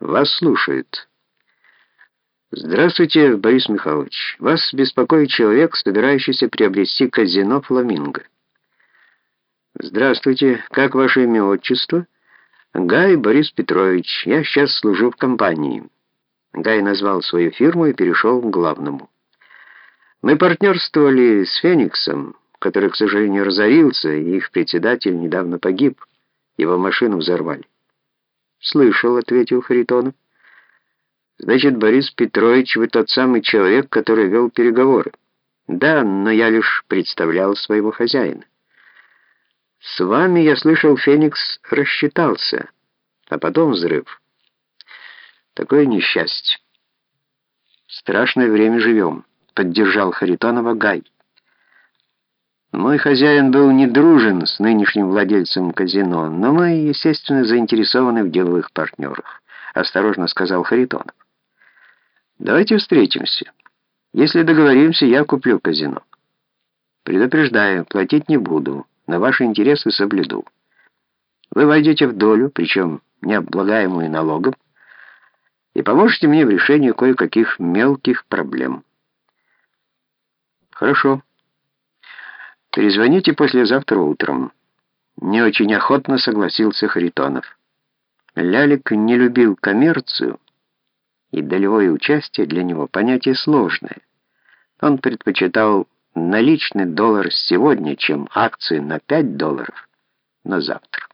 Вас слушают. Здравствуйте, Борис Михайлович. Вас беспокоит человек, собирающийся приобрести казино «Фламинго». Здравствуйте. Как ваше имя, отчество? Гай Борис Петрович. Я сейчас служу в компании. Гай назвал свою фирму и перешел к главному. Мы партнерствовали с Фениксом, который, к сожалению, разорился, и их председатель недавно погиб. Его машину взорвали. «Слышал», — ответил Харитонов. «Значит, Борис Петрович, вы тот самый человек, который вел переговоры?» «Да, но я лишь представлял своего хозяина». «С вами, я слышал, Феникс рассчитался, а потом взрыв. Такое несчастье. Страшное время живем», — поддержал Харитонова Гай. Мой хозяин был не дружен с нынешним владельцем казино, но мы, естественно, заинтересованы в деловых партнерах, осторожно сказал Харитонов. Давайте встретимся. Если договоримся, я куплю казино. Предупреждаю, платить не буду, но ваши интересы соблюду. Вы войдете в долю, причем необлагаемую налогом, и поможете мне в решении кое-каких мелких проблем. Хорошо. Перезвоните послезавтра утром. Не очень охотно согласился Харитонов. Лялик не любил коммерцию, и долевое участие для него понятие сложное. Он предпочитал наличный доллар сегодня, чем акции на 5 долларов на завтра.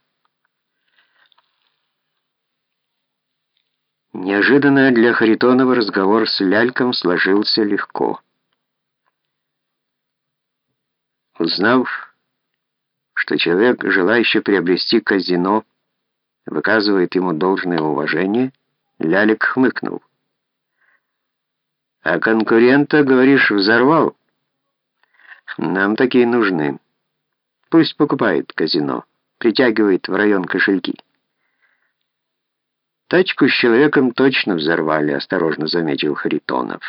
Неожиданно для Харитонова разговор с Ляльком сложился легко. Узнав, что человек, желающий приобрести казино, выказывает ему должное уважение, Лялик хмыкнул. «А конкурента, говоришь, взорвал? Нам такие нужны. Пусть покупает казино, притягивает в район кошельки». «Тачку с человеком точно взорвали», — осторожно заметил Харитонов.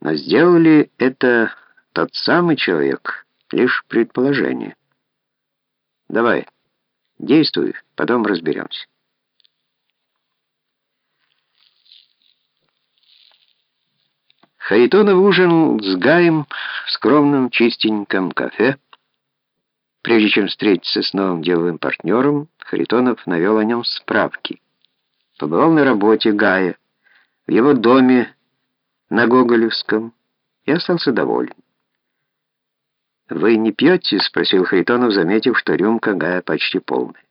«Но сделали это тот самый человек» лишь предположение. Давай, действуй, потом разберемся. Харитонов ужинал с Гаем в скромном чистеньком кафе. Прежде чем встретиться с новым деловым партнером, Харитонов навел о нем справки. Побывал на работе Гая, в его доме на Гоголевском и остался доволен. «Вы не пьете?» — спросил Харитонов, заметив, что рюмка Гая почти полная.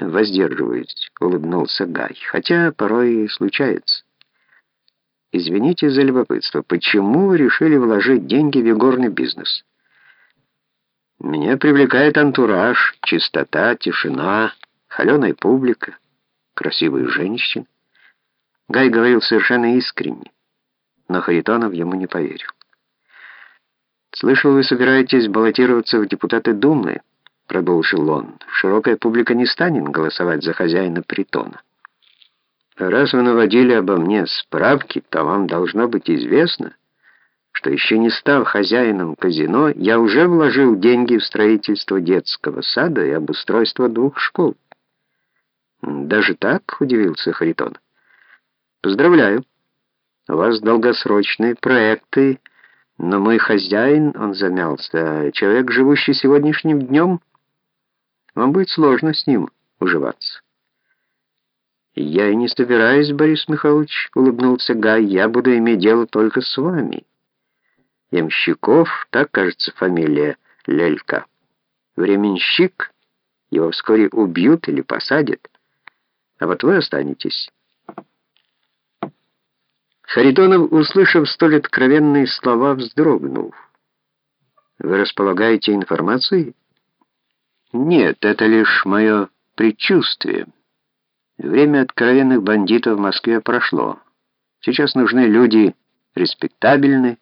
«Воздерживаюсь», — улыбнулся Гай, «хотя порой и случается». «Извините за любопытство, почему вы решили вложить деньги в игорный бизнес?» «Меня привлекает антураж, чистота, тишина, холеная публика, красивые женщины». Гай говорил совершенно искренне, но Харитонов ему не поверил. «Слышал, вы собираетесь баллотироваться в депутаты Думы?» — продолжил он. «Широкая публика не станет голосовать за хозяина притона. Раз вы наводили обо мне справки, то вам должно быть известно, что еще не став хозяином казино, я уже вложил деньги в строительство детского сада и обустройство двух школ». «Даже так?» — удивился Харитон. «Поздравляю. У вас долгосрочные проекты» Но мой хозяин, он замялся, человек, живущий сегодняшним днем, вам будет сложно с ним уживаться. «Я и не собираюсь, Борис Михайлович», — улыбнулся Гай, — «я буду иметь дело только с вами». Ямщиков, так, кажется, фамилия Лелька. Временщик, его вскоре убьют или посадят, а вот вы останетесь. Харитонов, услышав столь откровенные слова, вздрогнул. «Вы располагаете информацией?» «Нет, это лишь мое предчувствие. Время откровенных бандитов в Москве прошло. Сейчас нужны люди респектабельные,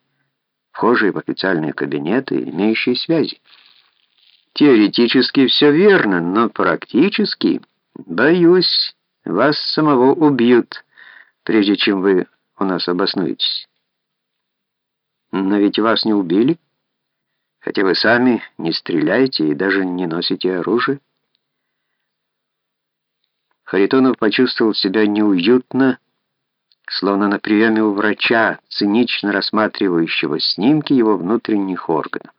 вхожие в официальные кабинеты, имеющие связи. Теоретически все верно, но практически, боюсь, вас самого убьют, прежде чем вы у нас обоснуетесь. Но ведь вас не убили, хотя вы сами не стреляете и даже не носите оружие. Харитонов почувствовал себя неуютно, словно на приеме у врача, цинично рассматривающего снимки его внутренних органов.